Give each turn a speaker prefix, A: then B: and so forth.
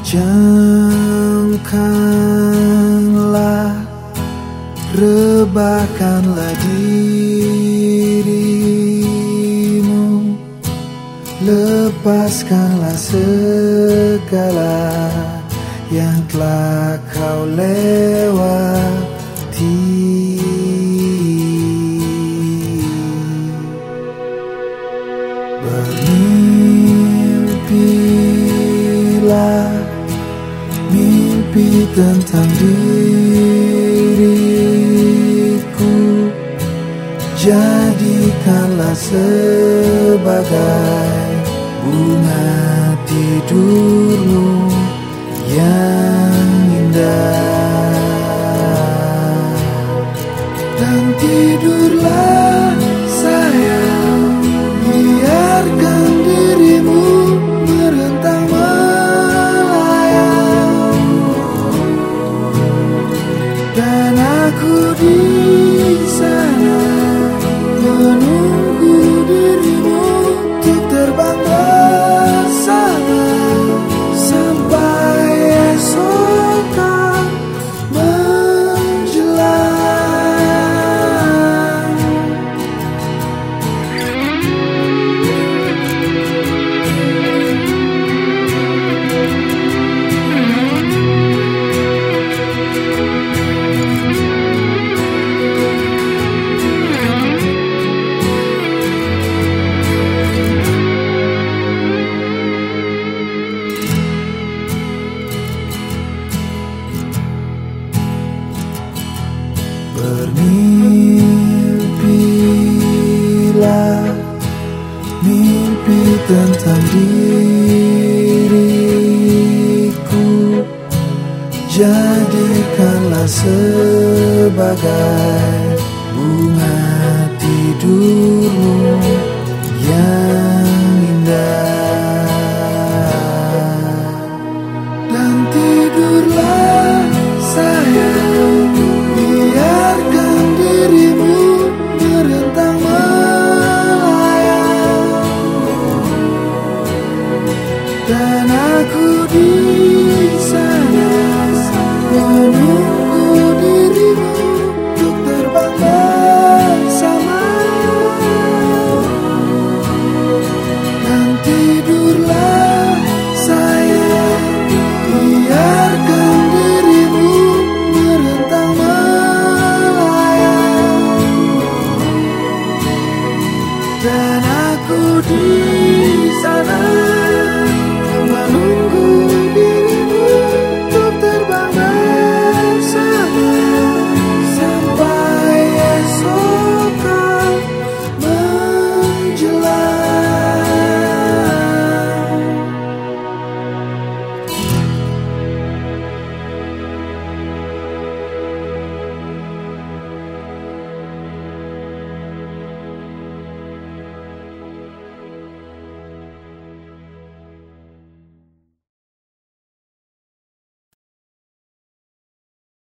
A: Pejamkanlah Rebahkanlah dirimu. Lepaskanlah segala Yang telah kau lewati tentang diriku. Jadikanlah sebagai bunga tidurmu yang indah. Dan tidurlah Dan aku di sana Bermimpilah mimpi tentang diriku. Jadikanlah sebagai Dan aku di sana